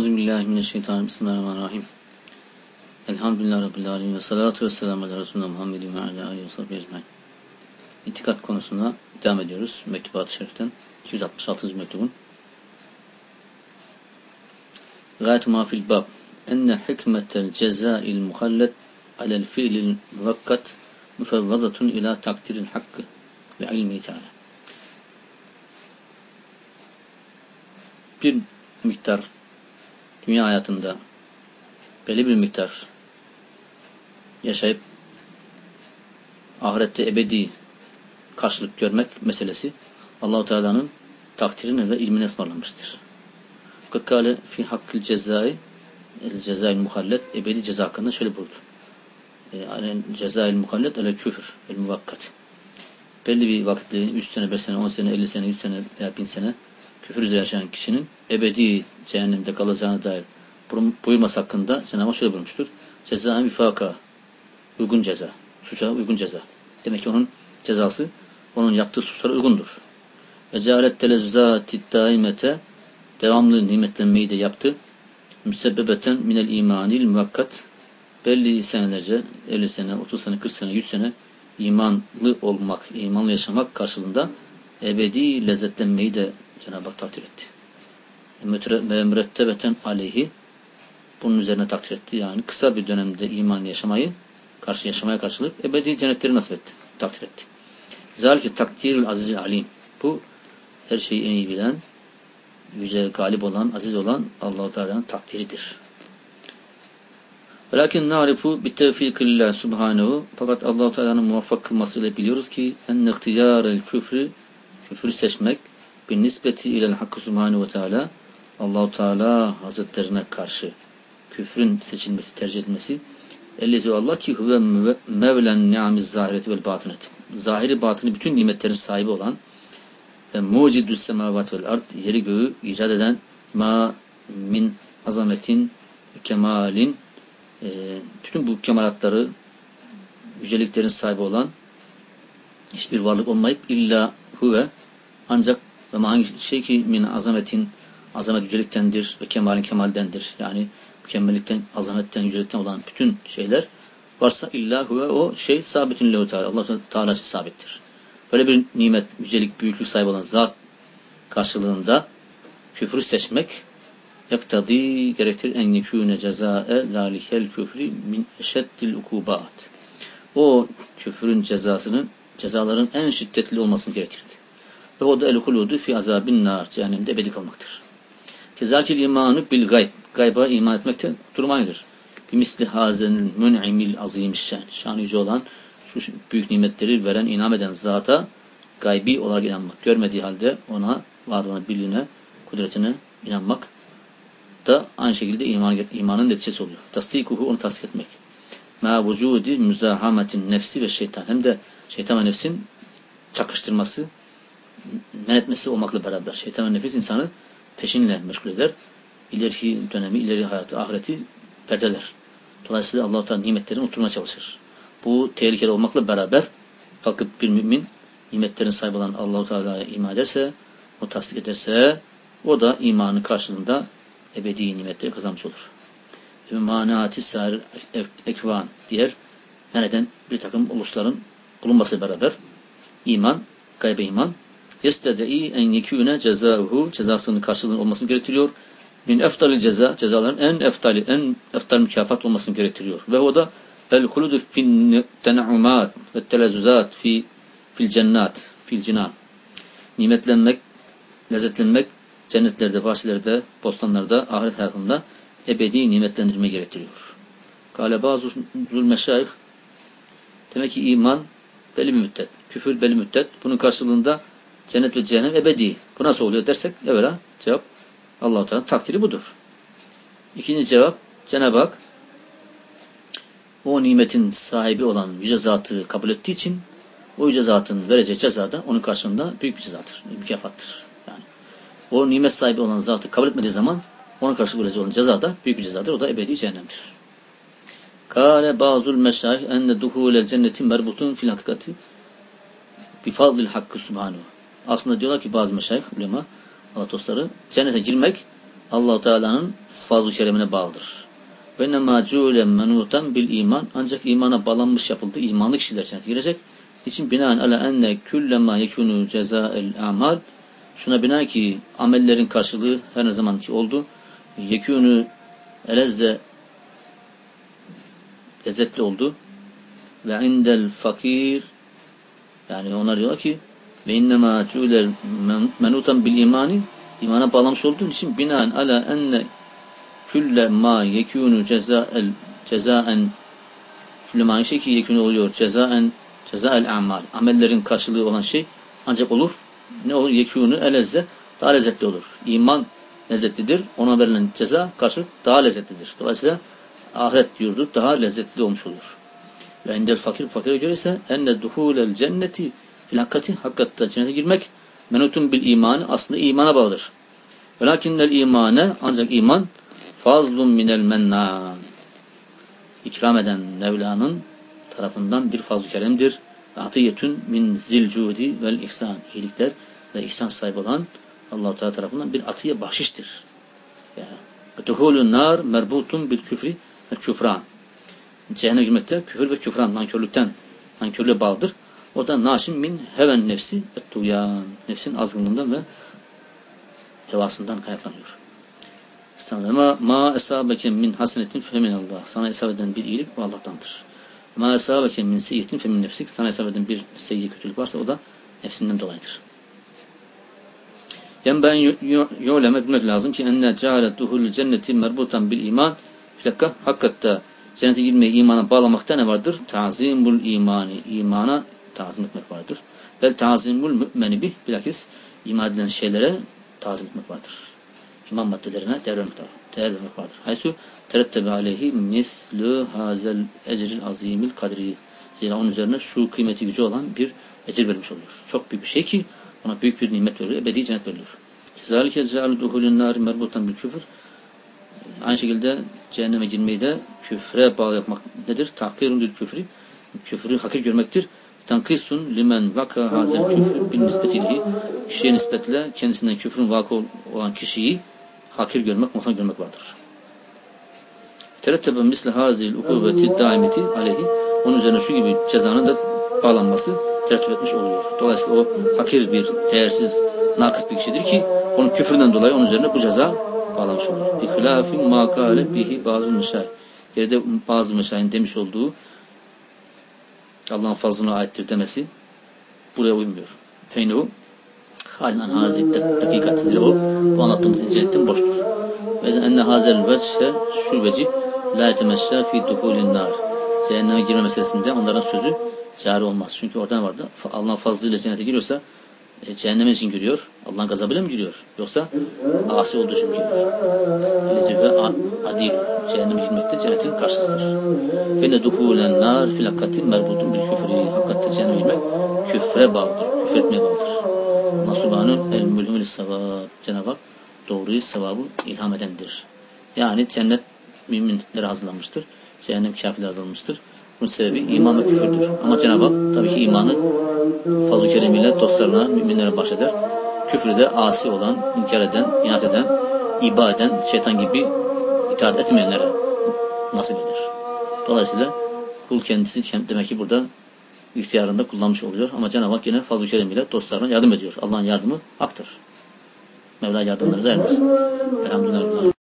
Euzubillahimineşşeytanirracim. Bismillahirrahmanirrahim. Elhamdülillah Rabbil Alemin ve salatu ve selamu ala Resulüne Muhammedin ve ala aleyhi ve sahibi ecmain. İtikat konusuna devam ediyoruz. Mektubat-ı Şerif'ten 266. mektubun. Gayet-i mafil bab. Enne hikmetel cezail muhallet alel fiilil muvakkat müfevvazatun ila takdiril hakkı ve ilmi teala. Bir miktar dünya hayatında belli bir miktar yaşayıp ahirette ebedi karşılık görmek meselesi Allahu Teala'nın takdirine ve ilmine ısmarlanmıştır. Katkale fi hakkil cezai el cezail muhallet ebedi ceza hakkında şöyle buyurdu. Yani cezail muhallet ele küfür el muvakkat. Belli bir vakitte 3 sene, 5 sene, 10 sene, 50 sene, 100 sene veya 1000 sene küfür üzere yaşayan kişinin ebedi cehennemde kalacağına dair buyurması hakkında Cenab-ı şöyle buyurmuştur. Ceza vifaka uygun ceza. Suça uygun ceza. Demek ki onun cezası onun yaptığı suçlara uygundur. Ve cealet telezzati daimete devamlı nimetlenmeyi de yaptı. Müsebbebeten minel imanil muvakkat belli senelerce 50 sene, 30 sene, 40 sene, 100 sene imanlı olmak, imanlı yaşamak karşılığında ebedi lezzetlenmeyi de Cenab-ı Hak takdir etti. Ve mürettebeten aleyhi bunun üzerine takdir etti. Yani kısa bir dönemde iman yaşamayı, karşı yaşamaya karşılık ebedi cennetleri nasip etti, takdir etti. Zalike takdirül azizil alim. Bu her şeyi en iyi bilen, yüce galip olan, aziz olan Allah-u Teala'nın takdiridir. Velakin narifu bi tevfikillah subhanehu fakat Allah Teala'nın muvaffak kılmasıyla biliyoruz ki en ihtiyarel küfrü küfrü seçmek bir nispeti ile hakkı subhanehu ve teala Allahu Teala Hazretlerine karşı küfrün seçilmesi, tercih edilmesi ellezi Allah ki huve mevlen ni'amiz zahireti vel batinet. Zahiri batını bütün nimetlerin sahibi olan ve mucidü semavat vel ard yeri göğü icat eden ma min azametin kemalin e, bütün bu kemalatları yüceliklerin sahibi olan hiçbir varlık olmayıp illa huve ancak ama hangi şey ki min azametin azamet yüceliktendir ve kemalin kemaldendir. Yani mükemmellikten, azametten, yücelikten olan bütün şeyler varsa illa huve o şey sabitin lehu teala. Allah Teala sabittir. Böyle bir nimet, yücelik, büyüklük sahibi olan zat karşılığında küfrü seçmek yaktadi gerektir en yekûne cezae zalikel küfri min eşeddil ukubat. O küfrün cezasının cezaların en şiddetli olmasını gerektirdi. Ve o da el huludu fi azabin nar cehennemde ebedi kalmaktır. Kezalkil imanı bil gayb. Gayba iman etmekte durum aynıdır. Bir misli hazenül mün'imil azim şen. Şan yüce olan şu büyük nimetleri veren, inam eden zata gaybi olarak inanmak. Görmediği halde ona varlığına, birliğine, kudretine inanmak da aynı şekilde iman, imanın neticesi oluyor. Tasdikuhu onu tasdik etmek. Ma vücudi müzahametin nefsi ve şeytan. Hem de şeytan ve nefsin çakıştırması, men etmesi olmakla beraber. Şeytan ve nefis insanı peşinle meşgul eder. İleriki dönemi, ileri hayatı, ahireti perdeler. Dolayısıyla Allah-u Teala nimetlerini oturmaya çalışır. Bu tehlikeli olmakla beraber kalkıp bir mümin nimetlerin sahibi olan Allahu Teala'ya iman ederse, o tasdik ederse o da imanı karşılığında ebedi nimetleri kazanmış olur. Ve manati ekvan diğer nereden bir takım ulusların bulunması beraber iman, gaybe iman yested'i en yekûne cezahu cezasının karşılığının olmasını gerektiriyor. Min eftalil ceza cezaların en eftali en eftal mükafat olmasını gerektiriyor. Ve o da el huludu fin tenaumat ve telezuzat fi fil cennat fil cinan. Nimetlenmek, lezzetlenmek cennetlerde, bahçelerde, bostanlarda, ahiret hayatında ebedi nimetlendirme gerektiriyor. Kale bazı zulmeşayih demek ki iman belli bir müddet, küfür belli müddet. Bunun karşılığında cennet ve cehennem ebedi. Bu nasıl oluyor dersek evvela cevap Allah-u Teala takdiri budur. İkinci cevap Cenab-ı Hak o nimetin sahibi olan yüce zatı kabul ettiği için o yüce zatın vereceği ceza da onun karşılığında büyük bir cezadır, mükafattır. Yani o nimet sahibi olan zatı kabul etmediği zaman onun karşılığı vereceği olan ceza da büyük bir cezadır. O da ebedi cehennemdir. Kâle bazul meşâih enne duhûlel cennetin merbutun fil hakikati bifadlil hakkı subhanehu. Aslında diyorlar ki bazı meşayih, ulema, Allah dostları cennete girmek Allah Teala'nın fazl-ı keremine bağlıdır. Ve nemâ cûle menûten bil iman ancak imana bağlanmış yapıldı. İmanlı kişiler cennete girecek. İçin binaen ala enne küllemâ yekûnû cezâel amal şuna bina ki amellerin karşılığı her ne zamanki oldu. Yekûnû elezze lezzetli oldu. Ve indel fakir yani onlar diyorlar ki ve innemâ cûle menûten bil imani imana bağlamış olduğun için binaen ala enne külle ma yekûnû cezael cezaen külle ma şey ki yekûnû oluyor cezaen cezael amal amellerin karşılığı olan şey ancak olur ne olur yekûnû elezze daha lezzetli olur. İman lezzetlidir. Ona verilen ceza karşılık daha lezzetlidir. Dolayısıyla ahiret yurdu daha lezzetli olmuş olur. Ve endel fakir fakire göre ise enne duhulel cenneti fil hakikati hakikatte cennete girmek menutun bil imanı aslında imana bağlıdır. Velakinnel imane ancak iman fazlun minel mennan ikram eden Mevla'nın tarafından bir fazl-ı keremdir. Atiyetün min zilcudi vel ihsan iyilikler ve ihsan sahibi olan Allah-u Teala tarafından bir atiye bahşiştir. Duhulun nar merbutun bil küfri ve küfran. Cehenneme girmekte küfür ve küfran, nankörlükten, nankörlüğe bağlıdır. O da naşim min heven nefsi ve tuyan. Nefsin azgınlığından ve hevasından kaynaklanıyor. Estağfirullah. Ma esabeke min hasenetin feminallah. Sana hesap eden bir iyilik bu Allah'tandır. Ma esabeke min seyyitin femin nefsik. Sana hesap eden bir seyyi kötülük varsa o da nefsinden dolayıdır. Yani ben yoleme bilmek lazım ki enne cealet duhul cenneti merbutan bil iman. Bir dakika. Hakikatte cennete girmeyi imana bağlamakta ne vardır? Tazimul imani. imana tazim etmek vardır. Bel tazimul mümeni bih. Bilakis iman edilen şeylere tazim etmek vardır. İman maddelerine devremek, devremek vardır. Haysu terettebe aleyhi mislü hazel ecril azimil kadri. Zira onun üzerine şu kıymeti gücü olan bir ecir verilmiş oluyor. Çok büyük bir şey ki ona büyük bir nimet veriliyor. Ebedi cennet veriliyor. Kezalike cealu duhulun nari merbutan bil küfür. Aynı şekilde cehenneme girmeyi de küfre bağlı yapmak nedir? Tahkirun lil küfri. Küfrü hakir görmektir. Tankisun limen vaka hazel küfrü bin nispetilihi. Kişiye nispetle kendisinden küfrün vakı olan kişiyi hakir görmek, muhtan görmek vardır. Terettebe misle hazil ukubeti daimeti aleyhi. Onun üzerine şu gibi cezanın da bağlanması terettüp etmiş oluyor. Dolayısıyla o hakir bir, değersiz, nakıs bir kişidir ki onun küfründen dolayı onun üzerine bu ceza bağlamış olur. Bi hilafin makale bihi bazı meşay. Geride bazı meşayin demiş olduğu Allah'ın fazlına aittir demesi buraya uymuyor. Feynehu halinden hazit dakikatidir o. Bu anlattığımız incelikten boştur. Ve enne hazel vecce şu veci la yetemessâ fi duhulin nar. Cehenneme girme meselesinde onların sözü cari olmaz. Çünkü oradan vardı. Allah'ın fazlıyla cennete giriyorsa e, cehenneme için giriyor. Allah'ın gazabıyla mı giriyor? Yoksa asi olduğu için mi giriyor? Lezi ve adil. Cehenneme girmekte cennetin karşısıdır. Ve ne duhulen nar filakatin merbudun bil küfri. Hakikatte cehenneme girmek küfre bağlıdır. Küfretmeye bağlıdır. Allah el mülhümül sevab. Cenab-ı Hak doğruyu sevabı ilham edendir. Yani cennet müminlere hazırlanmıştır. Cehennem kafirlere hazırlanmıştır. Bunun sebebi iman ve küfürdür. Ama Cenab-ı Hak tabii ki imanı fazl-ı keremiyle dostlarına, müminlere bahşeder. Küfrü de asi olan, inkar eden, inat eden, iba eden, şeytan gibi itaat etmeyenlere nasip eder. Dolayısıyla kul kendisi demek ki burada ihtiyarında kullanmış oluyor. Ama Cenab-ı Hak yine fazl-ı keremiyle dostlarına yardım ediyor. Allah'ın yardımı haktır. Mevla yardımlarınızı ermesin. Elhamdülillah.